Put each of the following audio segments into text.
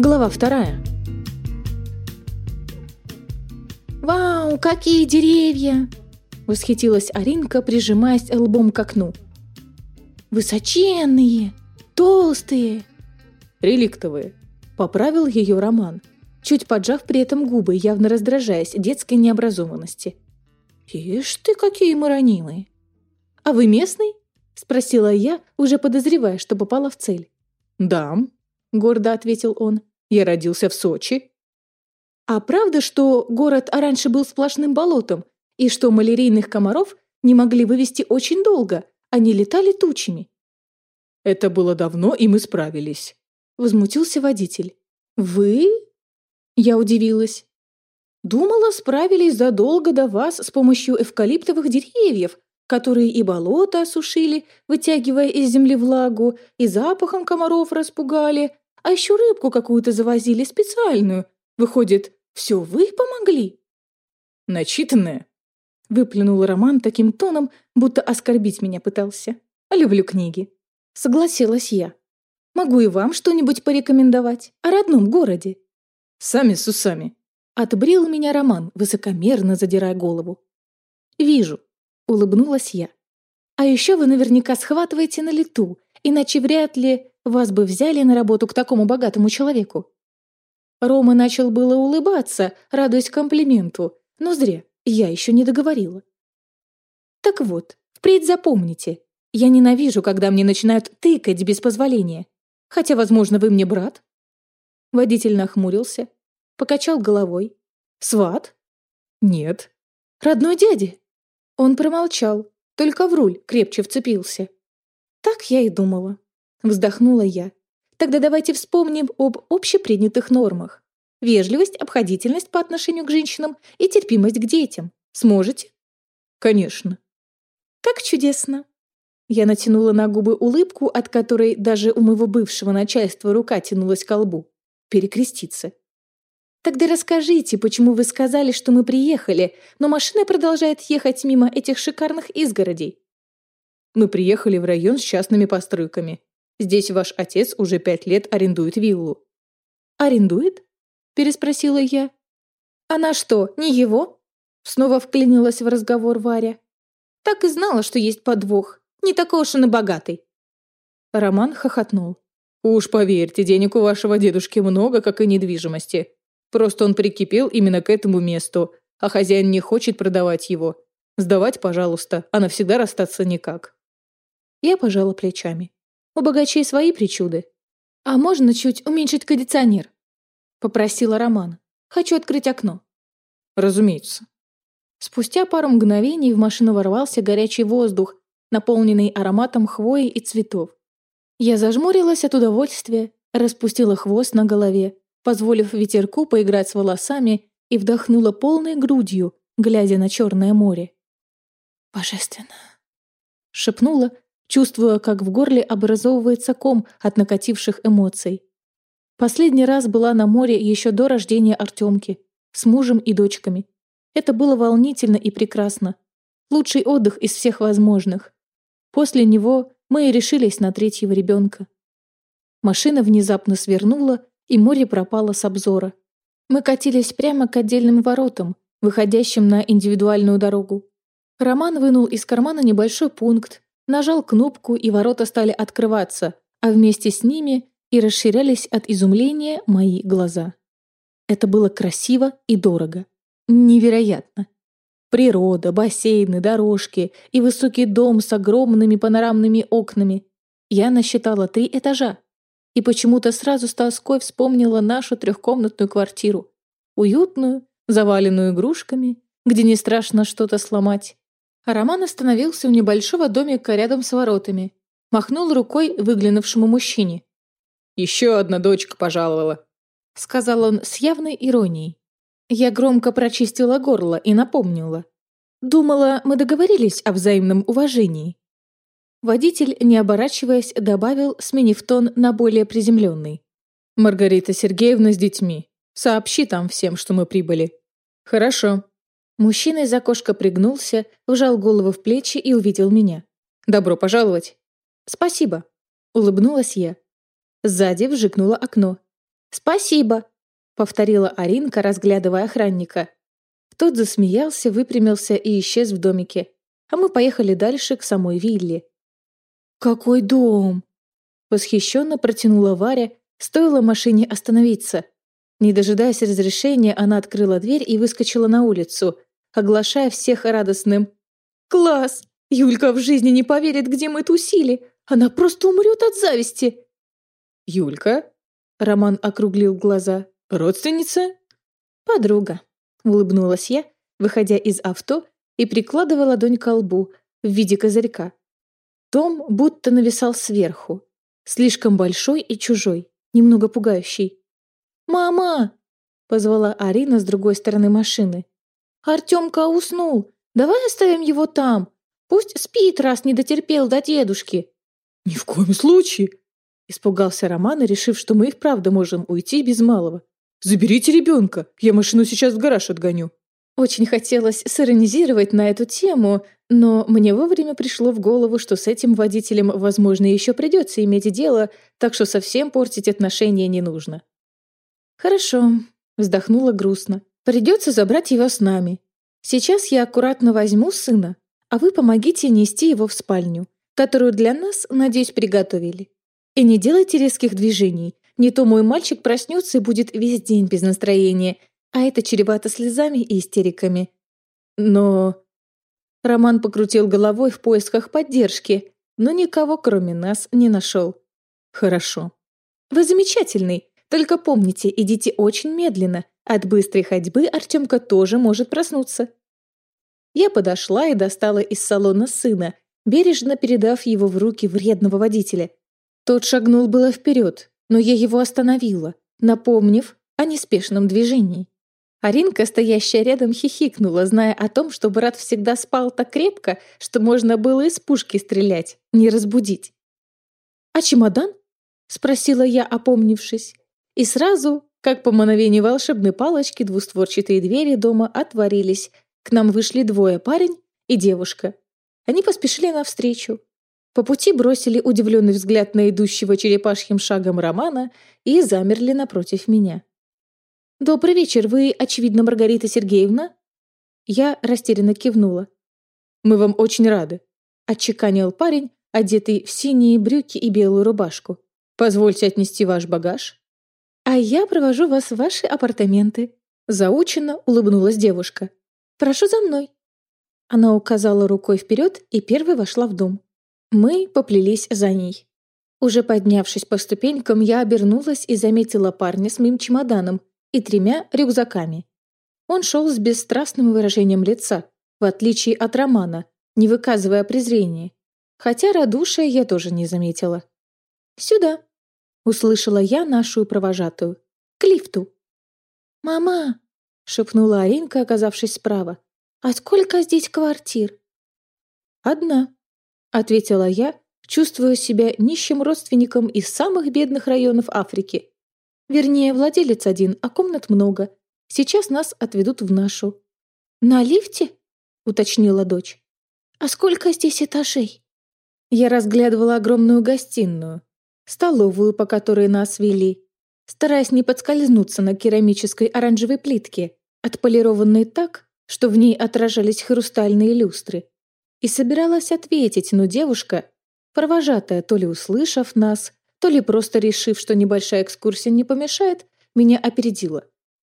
Глава вторая. «Вау, какие деревья!» – восхитилась Аринка, прижимаясь лбом к окну. «Высоченные, толстые!» «Реликтовые», – поправил ее Роман, чуть поджав при этом губы, явно раздражаясь детской необразованности. «Ишь ты, какие мы ранимые!» «А вы местный?» – спросила я, уже подозревая, что попала в цель. «Да», — гордо ответил он. «Я родился в Сочи». «А правда, что город раньше был сплошным болотом, и что малярийных комаров не могли вывести очень долго, они летали тучами?» «Это было давно, и мы справились», — возмутился водитель. «Вы?» Я удивилась. «Думала, справились задолго до вас с помощью эвкалиптовых деревьев, которые и болото осушили, вытягивая из земли влагу, и запахом комаров распугали, а еще рыбку какую-то завозили специальную. Выходит, все вы помогли?» «Начитанная?» — выплюнул Роман таким тоном, будто оскорбить меня пытался. «Люблю книги». Согласилась я. «Могу и вам что-нибудь порекомендовать о родном городе?» «Сами с усами», — отбрил меня Роман, высокомерно задирая голову. «Вижу, улыбнулась я. «А еще вы наверняка схватываете на лету, иначе вряд ли вас бы взяли на работу к такому богатому человеку». Рома начал было улыбаться, радуясь комплименту, но зря, я еще не договорила. «Так вот, впредь запомните, я ненавижу, когда мне начинают тыкать без позволения. Хотя, возможно, вы мне брат?» Водитель нахмурился, покачал головой. «Сват?» «Нет». «Родной дядя?» Он промолчал, только в руль крепче вцепился. Так я и думала. Вздохнула я. Тогда давайте вспомним об общепринятых нормах. Вежливость, обходительность по отношению к женщинам и терпимость к детям. Сможете? Конечно. Как чудесно. Я натянула на губы улыбку, от которой даже у моего бывшего начальства рука тянулась к лбу. Перекреститься. Тогда расскажите, почему вы сказали, что мы приехали, но машина продолжает ехать мимо этих шикарных изгородей? Мы приехали в район с частными постройками. Здесь ваш отец уже пять лет арендует виллу. Арендует? Переспросила я. Она что, не его? Снова вклинилась в разговор Варя. Так и знала, что есть подвох. Не такой уж он и богатый. Роман хохотнул. «Уж поверьте, денег у вашего дедушки много, как и недвижимости. Просто он прикипел именно к этому месту, а хозяин не хочет продавать его. Сдавать, пожалуйста, а навсегда расстаться никак. Я пожала плечами. У богачей свои причуды. А можно чуть уменьшить кондиционер? Попросила Роман. Хочу открыть окно. Разумеется. Спустя пару мгновений в машину ворвался горячий воздух, наполненный ароматом хвои и цветов. Я зажмурилась от удовольствия, распустила хвост на голове позволив ветерку поиграть с волосами и вдохнула полной грудью, глядя на Черное море. «Божественно!» — шепнула, чувствуя, как в горле образовывается ком от накативших эмоций. Последний раз была на море еще до рождения Артемки, с мужем и дочками. Это было волнительно и прекрасно. Лучший отдых из всех возможных. После него мы и решились на третьего ребенка. Машина внезапно свернула, и море пропало с обзора. Мы катились прямо к отдельным воротам, выходящим на индивидуальную дорогу. Роман вынул из кармана небольшой пункт, нажал кнопку, и ворота стали открываться, а вместе с ними и расширялись от изумления мои глаза. Это было красиво и дорого. Невероятно. Природа, бассейны, дорожки и высокий дом с огромными панорамными окнами. Я насчитала три этажа и почему-то сразу с тоской вспомнила нашу трехкомнатную квартиру. Уютную, заваленную игрушками, где не страшно что-то сломать. Роман остановился у небольшого домика рядом с воротами. Махнул рукой выглянувшему мужчине. «Еще одна дочка пожаловала», — сказал он с явной иронией. Я громко прочистила горло и напомнила. Думала, мы договорились о взаимном уважении. Водитель, не оборачиваясь, добавил, сменив тон на более приземленный. «Маргарита Сергеевна с детьми. Сообщи там всем, что мы прибыли». «Хорошо». Мужчина из окошка пригнулся, вжал голову в плечи и увидел меня. «Добро пожаловать». «Спасибо», — улыбнулась я. Сзади вжикнуло окно. «Спасибо», — повторила Аринка, разглядывая охранника. Тот засмеялся, выпрямился и исчез в домике. А мы поехали дальше к самой вилле. «Какой дом!» Восхищенно протянула Варя, стоило машине остановиться. Не дожидаясь разрешения, она открыла дверь и выскочила на улицу, оглашая всех радостным «Класс! Юлька в жизни не поверит, где мы тусили! Она просто умрет от зависти!» «Юлька?» Роман округлил глаза. «Родственница?» «Подруга», — улыбнулась я, выходя из авто и прикладывая ладонь к лбу в виде козырька. Том будто нависал сверху, слишком большой и чужой, немного пугающий. «Мама!» — позвала Арина с другой стороны машины. «Артемка уснул. Давай оставим его там. Пусть спит, раз не дотерпел до дедушки». «Ни в коем случае!» — испугался Роман, решив, что мы их правда можем уйти без малого. «Заберите ребенка, я машину сейчас в гараж отгоню». Очень хотелось сиронизировать на эту тему, но мне вовремя пришло в голову, что с этим водителем, возможно, еще придется иметь дело, так что совсем портить отношения не нужно. «Хорошо», — вздохнула грустно. «Придется забрать его с нами. Сейчас я аккуратно возьму сына, а вы помогите нести его в спальню, которую для нас, надеюсь, приготовили. И не делайте резких движений, не то мой мальчик проснется и будет весь день без настроения, а это чревато слезами и истериками. Но... Роман покрутил головой в поисках поддержки, но никого, кроме нас, не нашел. Хорошо. Вы замечательный, только помните, идите очень медленно. От быстрой ходьбы Артемка тоже может проснуться. Я подошла и достала из салона сына, бережно передав его в руки вредного водителя. Тот шагнул было вперед, но я его остановила, напомнив о неспешном движении. Аринка, стоящая рядом, хихикнула, зная о том, что брат всегда спал так крепко, что можно было из пушки стрелять, не разбудить. «А чемодан?» — спросила я, опомнившись. И сразу, как по мановению волшебной палочки, двустворчатые двери дома отворились. К нам вышли двое, парень и девушка. Они поспешили навстречу. По пути бросили удивленный взгляд на идущего черепашьим шагом Романа и замерли напротив меня. «Добрый вечер, вы, очевидно, Маргарита Сергеевна?» Я растерянно кивнула. «Мы вам очень рады», — отчеканил парень, одетый в синие брюки и белую рубашку. «Позвольте отнести ваш багаж». «А я провожу вас в ваши апартаменты», — заученно улыбнулась девушка. «Прошу за мной». Она указала рукой вперед и первой вошла в дом. Мы поплелись за ней. Уже поднявшись по ступенькам, я обернулась и заметила парня с моим чемоданом, и тремя рюкзаками. Он шел с бесстрастным выражением лица, в отличие от Романа, не выказывая презрения. Хотя радушия я тоже не заметила. «Сюда!» — услышала я нашу провожатую. «К лифту!» «Мама!» — шепнула Аринка, оказавшись справа. «А сколько здесь квартир?» «Одна», — ответила я, чувствуя себя нищим родственником из самых бедных районов Африки, Вернее, владелец один, а комнат много. Сейчас нас отведут в нашу». «На лифте?» — уточнила дочь. «А сколько здесь этажей?» Я разглядывала огромную гостиную, столовую, по которой нас вели, стараясь не подскользнуться на керамической оранжевой плитке, отполированной так, что в ней отражались хрустальные люстры. И собиралась ответить, но девушка, провожатая, то ли услышав нас, то ли просто решив, что небольшая экскурсия не помешает, меня опередила.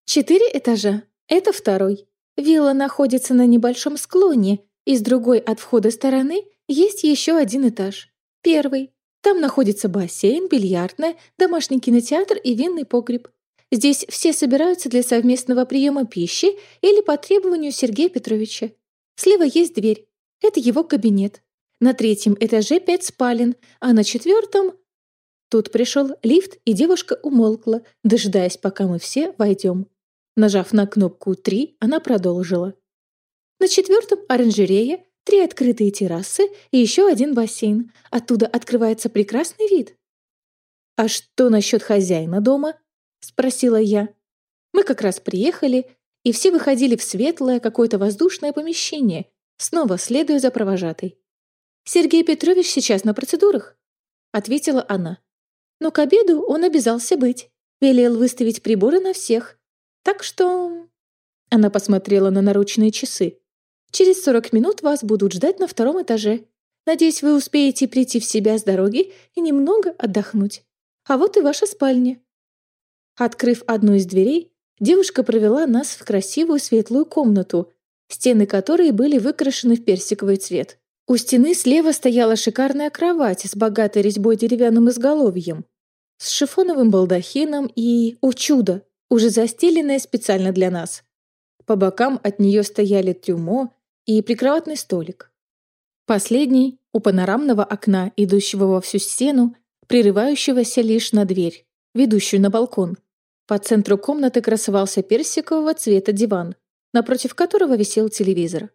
Четыре этажа. Это второй. Вилла находится на небольшом склоне, и с другой от входа стороны есть еще один этаж. Первый. Там находится бассейн, бильярдная, домашний кинотеатр и винный погреб. Здесь все собираются для совместного приема пищи или по требованию Сергея Петровича. Слева есть дверь. Это его кабинет. На третьем этаже пять спален, а на четвертом Тут пришел лифт, и девушка умолкла, дожидаясь, пока мы все войдем. Нажав на кнопку «три», она продолжила. На четвертом оранжерея, три открытые террасы и еще один бассейн. Оттуда открывается прекрасный вид. «А что насчет хозяина дома?» — спросила я. Мы как раз приехали, и все выходили в светлое какое-то воздушное помещение, снова следуя за провожатой. «Сергей Петрович сейчас на процедурах», — ответила она но к обеду он обязался быть. Велел выставить приборы на всех. Так что...» Она посмотрела на наручные часы. «Через сорок минут вас будут ждать на втором этаже. Надеюсь, вы успеете прийти в себя с дороги и немного отдохнуть. А вот и ваша спальня». Открыв одну из дверей, девушка провела нас в красивую светлую комнату, стены которой были выкрашены в персиковый цвет. У стены слева стояла шикарная кровать с богатой резьбой деревянным изголовьем, с шифоновым балдахином и, о чудо, уже застеленная специально для нас. По бокам от нее стояли трюмо и прикроватный столик. Последний у панорамного окна, идущего во всю стену, прерывающегося лишь на дверь, ведущую на балкон. По центру комнаты красовался персикового цвета диван, напротив которого висел телевизор.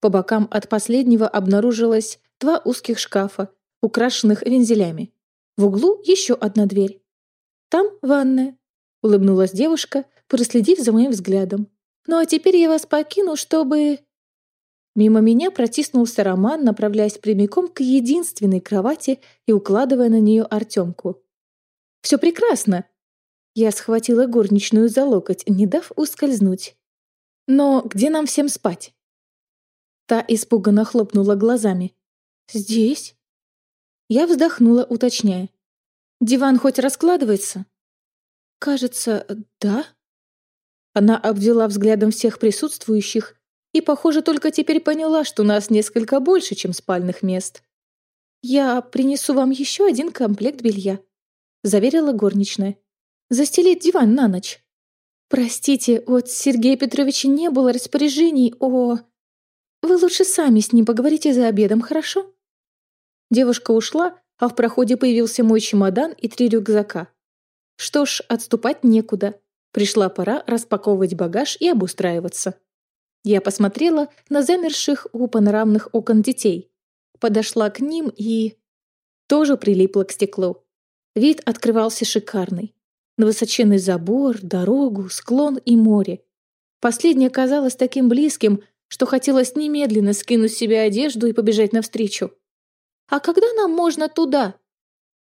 По бокам от последнего обнаружилось два узких шкафа, украшенных вензелями. В углу еще одна дверь. «Там ванная», — улыбнулась девушка, проследив за моим взглядом. «Ну а теперь я вас покину, чтобы...» Мимо меня протиснулся Роман, направляясь прямиком к единственной кровати и укладывая на нее Артемку. «Все прекрасно!» Я схватила горничную за локоть, не дав ускользнуть. «Но где нам всем спать?» Та испуганно хлопнула глазами. «Здесь?» Я вздохнула, уточняя. «Диван хоть раскладывается?» «Кажется, да». Она обвела взглядом всех присутствующих и, похоже, только теперь поняла, что нас несколько больше, чем спальных мест. «Я принесу вам еще один комплект белья», — заверила горничная. «Застелить диван на ночь». «Простите, от Сергея Петровича не было распоряжений о...» «Вы лучше сами с ним поговорите за обедом, хорошо?» Девушка ушла, а в проходе появился мой чемодан и три рюкзака. Что ж, отступать некуда. Пришла пора распаковывать багаж и обустраиваться. Я посмотрела на замерших у панорамных окон детей. Подошла к ним и... Тоже прилипла к стеклу. Вид открывался шикарный. На высоченный забор, дорогу, склон и море. Последнее казалось таким близким, что хотелось немедленно скинуть с себя одежду и побежать навстречу. «А когда нам можно туда?»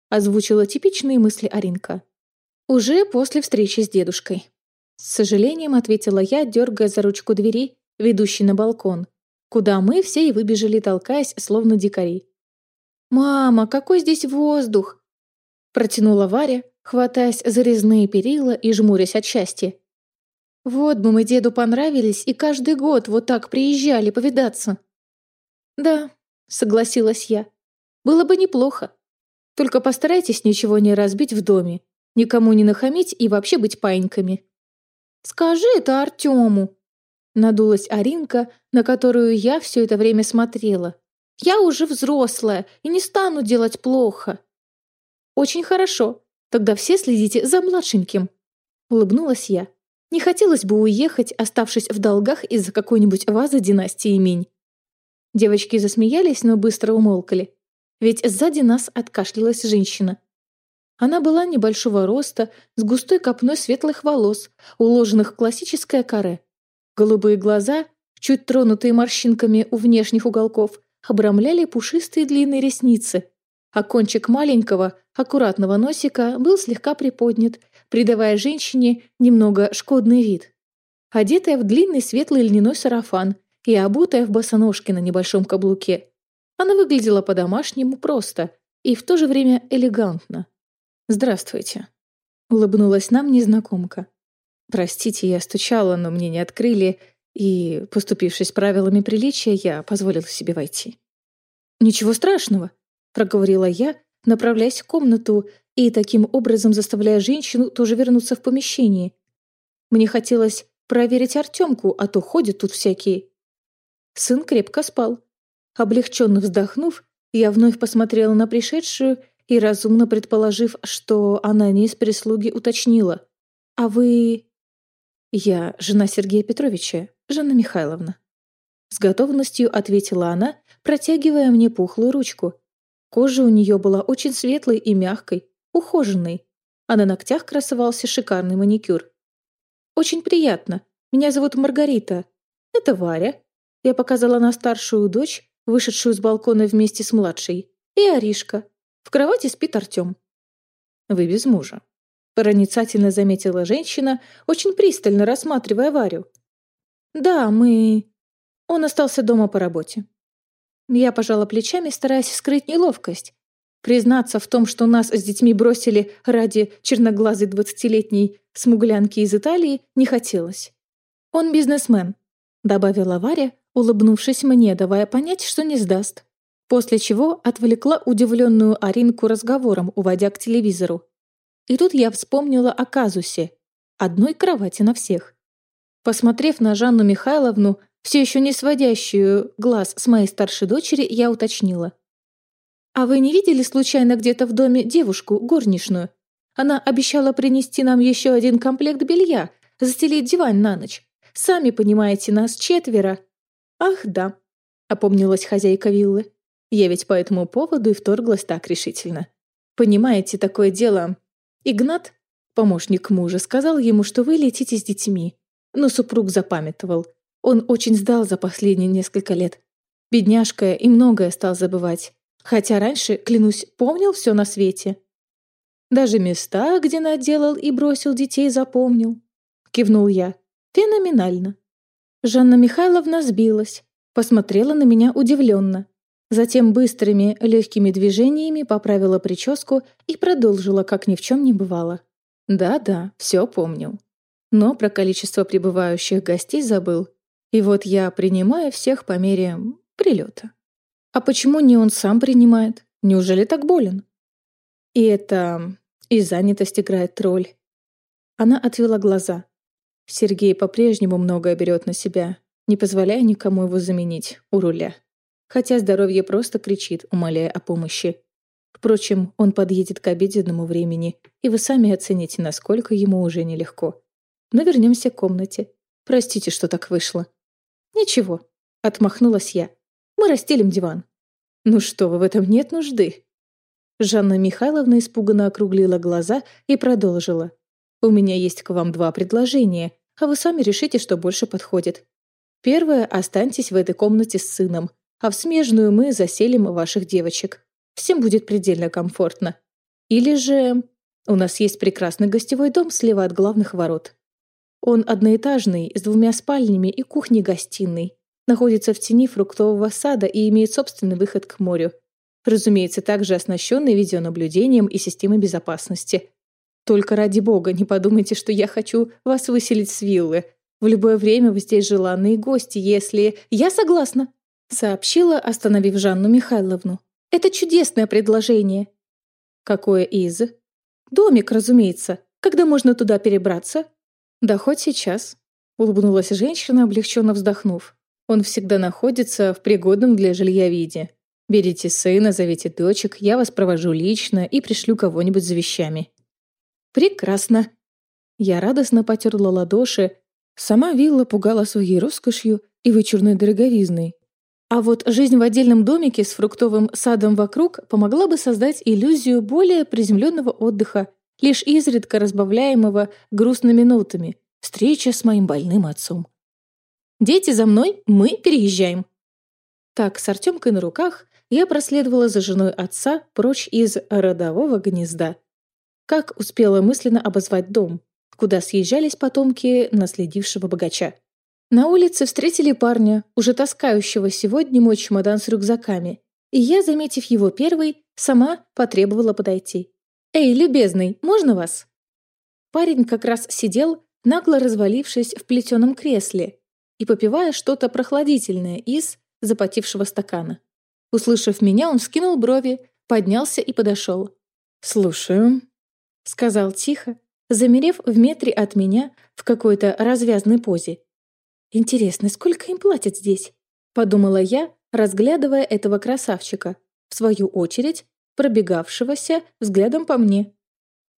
озвучила типичные мысли Аринка. «Уже после встречи с дедушкой». С сожалением ответила я, дергая за ручку двери, ведущей на балкон, куда мы все и выбежали, толкаясь, словно дикари. «Мама, какой здесь воздух!» Протянула Варя, хватаясь за резные перила и жмурясь от счастья. «Вот бы мы деду понравились и каждый год вот так приезжали повидаться». «Да», — согласилась я, было бы неплохо. Только постарайтесь ничего не разбить в доме, никому не нахамить и вообще быть паиньками. «Скажи это Артему!» Надулась Аринка, на которую я все это время смотрела. «Я уже взрослая и не стану делать плохо». «Очень хорошо. Тогда все следите за младшеньким». Улыбнулась я. Не хотелось бы уехать, оставшись в долгах из-за какой-нибудь вазы династии Минь. Девочки засмеялись, но быстро умолкали ведь сзади нас откашлялась женщина. Она была небольшого роста, с густой копной светлых волос, уложенных в классическое каре. Голубые глаза, чуть тронутые морщинками у внешних уголков, обрамляли пушистые длинные ресницы, а кончик маленького, аккуратного носика был слегка приподнят, придавая женщине немного шкодный вид. Одетая в длинный светлый льняной сарафан и обутая в босоножки на небольшом каблуке, она выглядела по-домашнему просто и в то же время элегантно. «Здравствуйте», — улыбнулась нам незнакомка. «Простите, я стучала, но мне не открыли, и, поступившись правилами приличия, я позволила себе войти». «Ничего страшного», — проговорила я, направляясь в комнату и таким образом заставляя женщину тоже вернуться в помещение. Мне хотелось проверить Артемку, а то ходят тут всякие. Сын крепко спал, Облегченно вздохнув, я вновь посмотрела на пришедшую и, разумно предположив, что она не из прислуги, уточнила. «А вы...» «Я жена Сергея Петровича, Жанна Михайловна». С готовностью ответила она, протягивая мне пухлую ручку. Кожа у нее была очень светлой и мягкой, ухоженной, а на ногтях красовался шикарный маникюр. «Очень приятно. Меня зовут Маргарита. Это Варя». Я показала на старшую дочь, вышедшую с балкона вместе с младшей, и Аришка. В кровати спит Артем. «Вы без мужа», проницательно заметила женщина, очень пристально рассматривая Варю. «Да, мы...» Он остался дома по работе. Я пожала плечами, стараясь скрыть неловкость. Признаться в том, что нас с детьми бросили ради черноглазой двадцатилетней смуглянки из Италии, не хотелось. «Он бизнесмен», — добавила Варя, улыбнувшись мне, давая понять, что не сдаст. После чего отвлекла удивленную Аринку разговором, уводя к телевизору. И тут я вспомнила о казусе. Одной кровати на всех. Посмотрев на Жанну Михайловну, все еще не сводящую глаз с моей старшей дочери, я уточнила. «А вы не видели случайно где-то в доме девушку, горничную? Она обещала принести нам еще один комплект белья, застелить диван на ночь. Сами понимаете, нас четверо». «Ах, да», — опомнилась хозяйка виллы. Я ведь по этому поводу и вторглась так решительно. «Понимаете, такое дело. Игнат, помощник мужа, сказал ему, что вы летите с детьми. Но супруг запамятовал. Он очень сдал за последние несколько лет. Бедняжка и многое стал забывать. Хотя раньше, клянусь, помнил все на свете. Даже места, где наделал и бросил детей, запомнил. Кивнул я. Феноменально. Жанна Михайловна сбилась, посмотрела на меня удивленно. Затем быстрыми, легкими движениями поправила прическу и продолжила, как ни в чем не бывало. Да-да, все помнил. Но про количество прибывающих гостей забыл. И вот я принимаю всех по мере прилета. А почему не он сам принимает? Неужели так болен? И это... и занятость играет роль. Она отвела глаза. Сергей по-прежнему многое берет на себя, не позволяя никому его заменить у руля. Хотя здоровье просто кричит, умоляя о помощи. Впрочем, он подъедет к обеденному времени, и вы сами оцените, насколько ему уже нелегко. Но вернемся к комнате. Простите, что так вышло. Ничего, отмахнулась я. Мы расстелим диван. Ну что вы, в этом нет нужды. Жанна Михайловна испуганно округлила глаза и продолжила. У меня есть к вам два предложения, а вы сами решите, что больше подходит. Первое – останьтесь в этой комнате с сыном, а в смежную мы заселим ваших девочек. Всем будет предельно комфортно. Или же... У нас есть прекрасный гостевой дом слева от главных ворот. Он одноэтажный, с двумя спальнями и кухней-гостиной. Находится в тени фруктового сада и имеет собственный выход к морю. Разумеется, также оснащенный видеонаблюдением и системой безопасности. Только ради бога, не подумайте, что я хочу вас выселить с виллы. В любое время вы здесь желанные гости, если... Я согласна, сообщила, остановив Жанну Михайловну. Это чудесное предложение. Какое из? Домик, разумеется. Когда можно туда перебраться? Да хоть сейчас. Улыбнулась женщина, облегченно вздохнув. Он всегда находится в пригодном для жилья виде. Берите сына, зовите дочек, я вас провожу лично и пришлю кого-нибудь за вещами. Прекрасно. Я радостно потерла ладоши. Сама вилла пугала своей роскошью и вычурной дороговизной. А вот жизнь в отдельном домике с фруктовым садом вокруг помогла бы создать иллюзию более приземленного отдыха, лишь изредка разбавляемого грустными нотами. Встреча с моим больным отцом. «Дети за мной, мы переезжаем!» Так, с Артемкой на руках, я проследовала за женой отца прочь из родового гнезда. Как успела мысленно обозвать дом, куда съезжались потомки наследившего богача. На улице встретили парня, уже таскающего сегодня мой чемодан с рюкзаками, и я, заметив его первый, сама потребовала подойти. «Эй, любезный, можно вас?» Парень как раз сидел, нагло развалившись в плетеном кресле и попивая что-то прохладительное из запотевшего стакана. Услышав меня, он вскинул брови, поднялся и подошел. «Слушаю», — сказал тихо, замерев в метре от меня в какой-то развязной позе. «Интересно, сколько им платят здесь?» — подумала я, разглядывая этого красавчика, в свою очередь пробегавшегося взглядом по мне.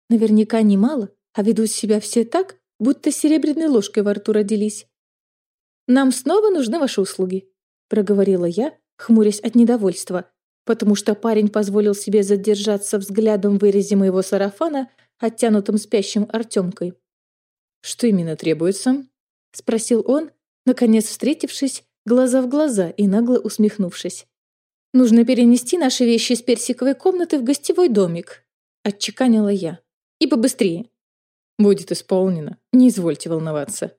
Наверняка немало, а ведут себя все так, будто серебряной ложкой во рту родились. «Нам снова нужны ваши услуги», — проговорила я, хмурясь от недовольства, потому что парень позволил себе задержаться взглядом в вырезе моего сарафана, оттянутым спящим Артемкой. «Что именно требуется?» — спросил он, наконец встретившись глаза в глаза и нагло усмехнувшись. «Нужно перенести наши вещи из персиковой комнаты в гостевой домик», — отчеканила я. «И побыстрее. Будет исполнено, не извольте волноваться.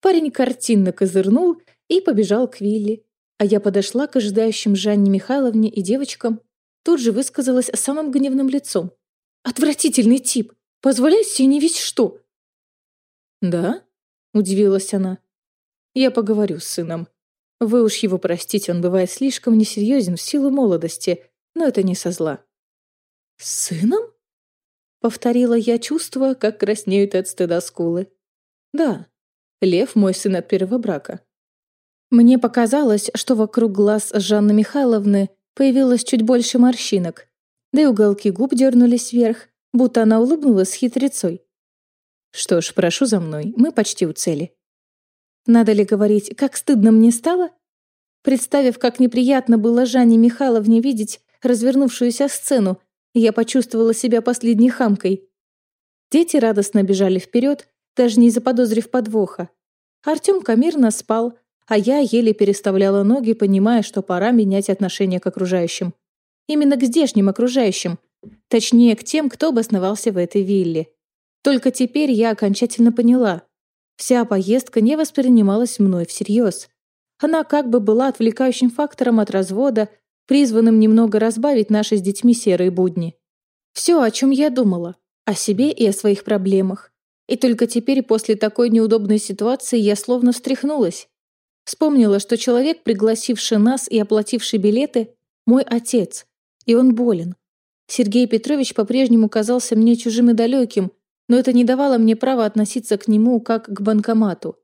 Парень картинно козырнул и побежал к Вилли, а я подошла к ожидающим Жанне Михайловне и девочкам, тут же высказалась самым гневным лицом. «Отвратительный тип! Позволяет себе не весь что!» «Да?» — удивилась она. «Я поговорю с сыном. Вы уж его простите, он бывает слишком несерьезен в силу молодости, но это не со зла». «С сыном?» — повторила я, чувствуя, как краснеют от стыда скулы. «Да, Лев мой сын от первого брака». Мне показалось, что вокруг глаз Жанны Михайловны появилось чуть больше морщинок, да и уголки губ дернулись вверх, будто она улыбнулась хитрецой. «Что ж, прошу за мной, мы почти у цели». Надо ли говорить, как стыдно мне стало? Представив, как неприятно было Жанне Михайловне видеть развернувшуюся сцену, я почувствовала себя последней хамкой. Дети радостно бежали вперед, даже не заподозрив подвоха. Артемка мирно спал, а я еле переставляла ноги, понимая, что пора менять отношение к окружающим. Именно к здешним окружающим. Точнее, к тем, кто обосновался в этой вилле. Только теперь я окончательно поняла. Вся поездка не воспринималась мной всерьез. Она как бы была отвлекающим фактором от развода, призванным немного разбавить наши с детьми серые будни. Все, о чем я думала. О себе и о своих проблемах. И только теперь, после такой неудобной ситуации, я словно встряхнулась. Вспомнила, что человек, пригласивший нас и оплативший билеты, мой отец, и он болен. Сергей Петрович по-прежнему казался мне чужим и далеким, но это не давало мне права относиться к нему как к банкомату.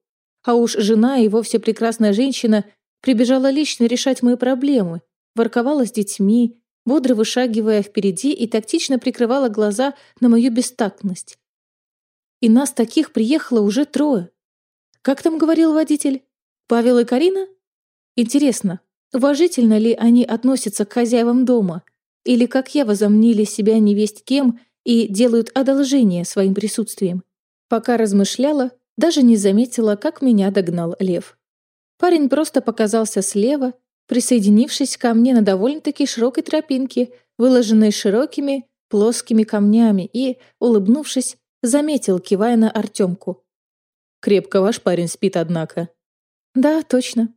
А уж жена и вовсе прекрасная женщина прибежала лично решать мои проблемы, ворковала с детьми, бодро вышагивая впереди и тактично прикрывала глаза на мою бестактность. И нас таких приехало уже трое. Как там говорил водитель? Павел и Карина? Интересно, уважительно ли они относятся к хозяевам дома? Или, как я, возомнили себя невесть кем и делают одолжение своим присутствием? Пока размышляла, даже не заметила, как меня догнал лев. Парень просто показался слева, присоединившись ко мне на довольно-таки широкой тропинке, выложенной широкими, плоскими камнями, и, улыбнувшись, заметил, кивая на Артемку. «Крепко ваш парень спит, однако», «Да, точно».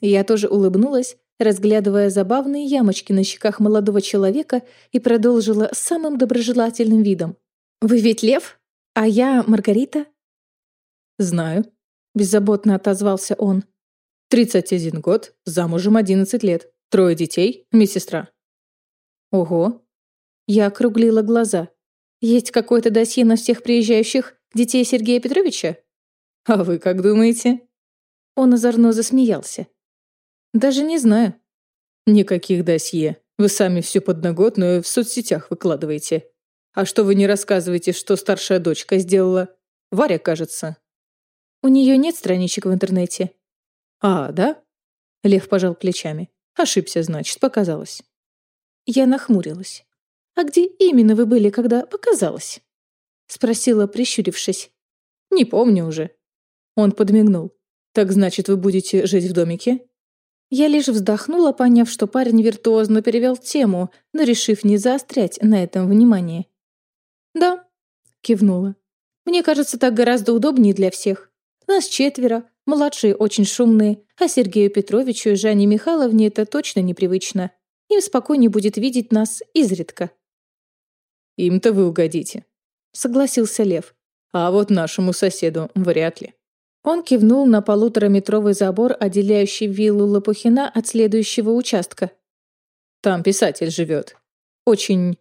Я тоже улыбнулась, разглядывая забавные ямочки на щеках молодого человека и продолжила самым доброжелательным видом. «Вы ведь Лев? А я Маргарита?» «Знаю», — беззаботно отозвался он. «Тридцать один год, замужем одиннадцать лет, трое детей, медсестра». «Ого!» Я округлила глаза. «Есть какое-то досье на всех приезжающих детей Сергея Петровича?» «А вы как думаете?» Он озорно засмеялся. «Даже не знаю». «Никаких досье. Вы сами всю подноготную в соцсетях выкладываете. А что вы не рассказываете, что старшая дочка сделала? Варя, кажется». «У нее нет страничек в интернете». «А, да?» Лев пожал плечами. «Ошибся, значит, показалось». Я нахмурилась. «А где именно вы были, когда показалось?» Спросила, прищурившись. «Не помню уже». Он подмигнул. «Так значит, вы будете жить в домике?» Я лишь вздохнула, поняв, что парень виртуозно перевел тему, но решив не заострять на этом внимание. «Да», — кивнула. «Мне кажется, так гораздо удобнее для всех. Нас четверо, младшие очень шумные, а Сергею Петровичу и Жанне Михайловне это точно непривычно. Им спокойнее будет видеть нас изредка». «Им-то вы угодите», — согласился Лев. «А вот нашему соседу вряд ли». Он кивнул на полутораметровый забор, отделяющий виллу Лопухина от следующего участка. «Там писатель живет. Очень,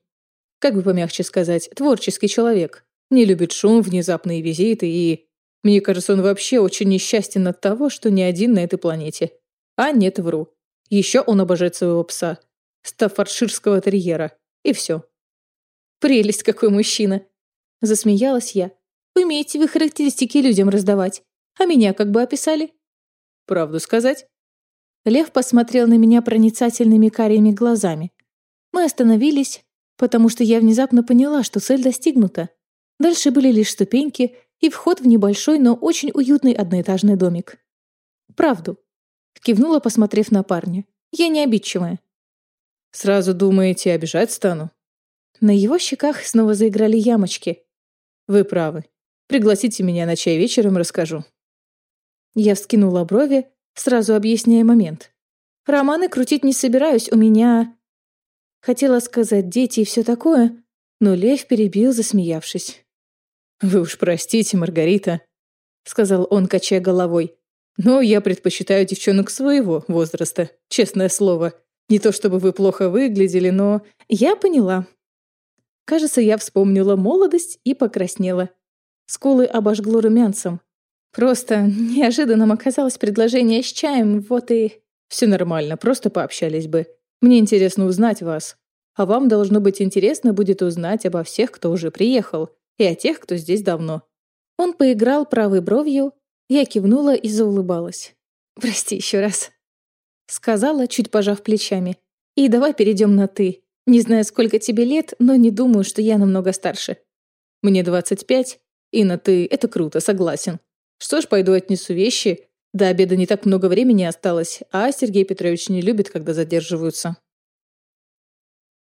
как бы помягче сказать, творческий человек. Не любит шум, внезапные визиты и... Мне кажется, он вообще очень несчастен от того, что не один на этой планете. А нет, вру. Еще он обожает своего пса. Стаффордширского терьера. И все. «Прелесть, какой мужчина!» Засмеялась я. «Умеете вы характеристики людям раздавать?» А меня как бы описали?» «Правду сказать?» Лев посмотрел на меня проницательными карими глазами. Мы остановились, потому что я внезапно поняла, что цель достигнута. Дальше были лишь ступеньки и вход в небольшой, но очень уютный одноэтажный домик. «Правду», — кивнула, посмотрев на парня. «Я не обидчивая». «Сразу думаете, обижать стану?» На его щеках снова заиграли ямочки. «Вы правы. Пригласите меня на чай вечером, расскажу». Я вскинула брови, сразу объясняя момент. «Романы крутить не собираюсь, у меня...» Хотела сказать «дети» и все такое, но Лев перебил, засмеявшись. «Вы уж простите, Маргарита», — сказал он, качая головой. «Но я предпочитаю девчонок своего возраста, честное слово. Не то чтобы вы плохо выглядели, но...» Я поняла. Кажется, я вспомнила молодость и покраснела. Скулы обожгло румянцем. Просто неожиданным оказалось предложение с чаем, вот и... Все нормально, просто пообщались бы. Мне интересно узнать вас. А вам должно быть интересно будет узнать обо всех, кто уже приехал, и о тех, кто здесь давно». Он поиграл правой бровью, я кивнула и заулыбалась. «Прости еще раз», — сказала, чуть пожав плечами. «И давай перейдем на «ты». Не знаю, сколько тебе лет, но не думаю, что я намного старше». «Мне 25, и на «ты» — это круто, согласен. Что ж, пойду отнесу вещи. До обеда не так много времени осталось, а Сергей Петрович не любит, когда задерживаются».